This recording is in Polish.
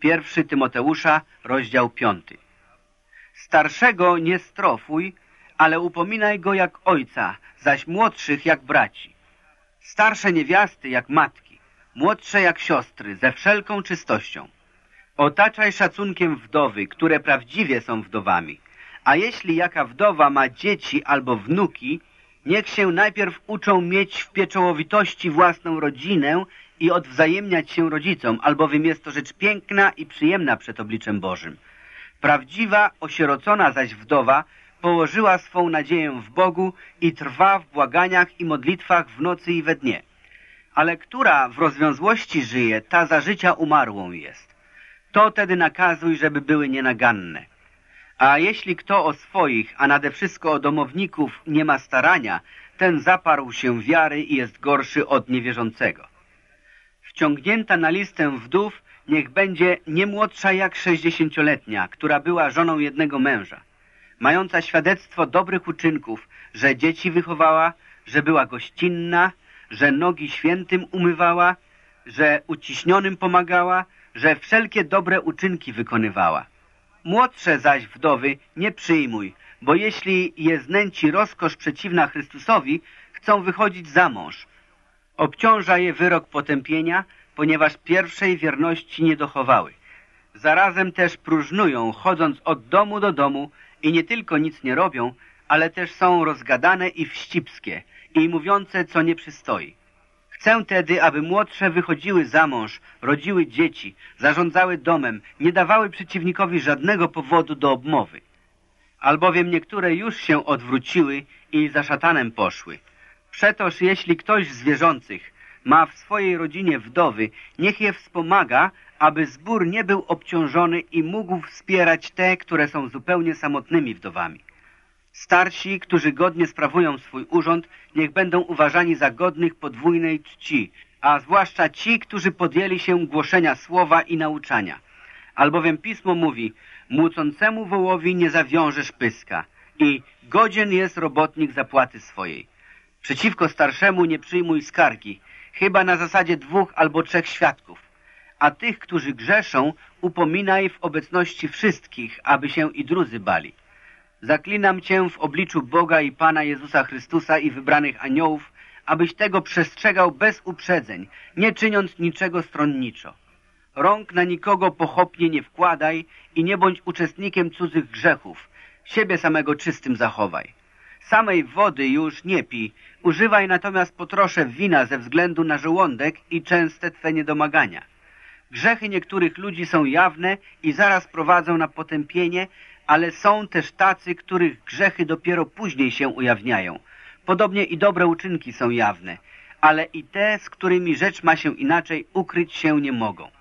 Pierwszy Tymoteusza, rozdział piąty. Starszego nie strofuj, ale upominaj go jak ojca, zaś młodszych jak braci. Starsze niewiasty jak matki, młodsze jak siostry, ze wszelką czystością. Otaczaj szacunkiem wdowy, które prawdziwie są wdowami. A jeśli jaka wdowa ma dzieci albo wnuki, niech się najpierw uczą mieć w pieczołowitości własną rodzinę i odwzajemniać się rodzicom, albowiem jest to rzecz piękna i przyjemna przed obliczem Bożym. Prawdziwa, osierocona zaś wdowa położyła swą nadzieję w Bogu i trwa w błaganiach i modlitwach w nocy i we dnie. Ale która w rozwiązłości żyje, ta za życia umarłą jest. To tedy nakazuj, żeby były nienaganne. A jeśli kto o swoich, a nade wszystko o domowników nie ma starania, ten zaparł się wiary i jest gorszy od niewierzącego. Wciągnięta na listę wdów niech będzie nie młodsza jak sześćdziesięcioletnia, która była żoną jednego męża, mająca świadectwo dobrych uczynków, że dzieci wychowała, że była gościnna, że nogi świętym umywała, że uciśnionym pomagała, że wszelkie dobre uczynki wykonywała. Młodsze zaś wdowy nie przyjmuj, bo jeśli je znęci rozkosz przeciwna Chrystusowi, chcą wychodzić za mąż. Obciąża je wyrok potępienia, ponieważ pierwszej wierności nie dochowały. Zarazem też próżnują, chodząc od domu do domu i nie tylko nic nie robią, ale też są rozgadane i wścibskie i mówiące, co nie przystoi. Chcę tedy, aby młodsze wychodziły za mąż, rodziły dzieci, zarządzały domem, nie dawały przeciwnikowi żadnego powodu do obmowy. Albowiem niektóre już się odwróciły i za szatanem poszły. Przetoż jeśli ktoś z wierzących ma w swojej rodzinie wdowy, niech je wspomaga, aby zbór nie był obciążony i mógł wspierać te, które są zupełnie samotnymi wdowami. Starsi, którzy godnie sprawują swój urząd, niech będą uważani za godnych podwójnej czci, a zwłaszcza ci, którzy podjęli się głoszenia słowa i nauczania. Albowiem Pismo mówi, młócącemu wołowi nie zawiążesz pyska i godzien jest robotnik zapłaty swojej. Przeciwko starszemu nie przyjmuj skargi, chyba na zasadzie dwóch albo trzech świadków. A tych, którzy grzeszą, upominaj w obecności wszystkich, aby się i drudzy bali. Zaklinam Cię w obliczu Boga i Pana Jezusa Chrystusa i wybranych aniołów, abyś tego przestrzegał bez uprzedzeń, nie czyniąc niczego stronniczo. Rąk na nikogo pochopnie nie wkładaj i nie bądź uczestnikiem cudzych grzechów. Siebie samego czystym zachowaj. Samej wody już nie pij, używaj natomiast po trosze wina ze względu na żołądek i częste Twe niedomagania. Grzechy niektórych ludzi są jawne i zaraz prowadzą na potępienie, ale są też tacy, których grzechy dopiero później się ujawniają. Podobnie i dobre uczynki są jawne, ale i te, z którymi rzecz ma się inaczej, ukryć się nie mogą.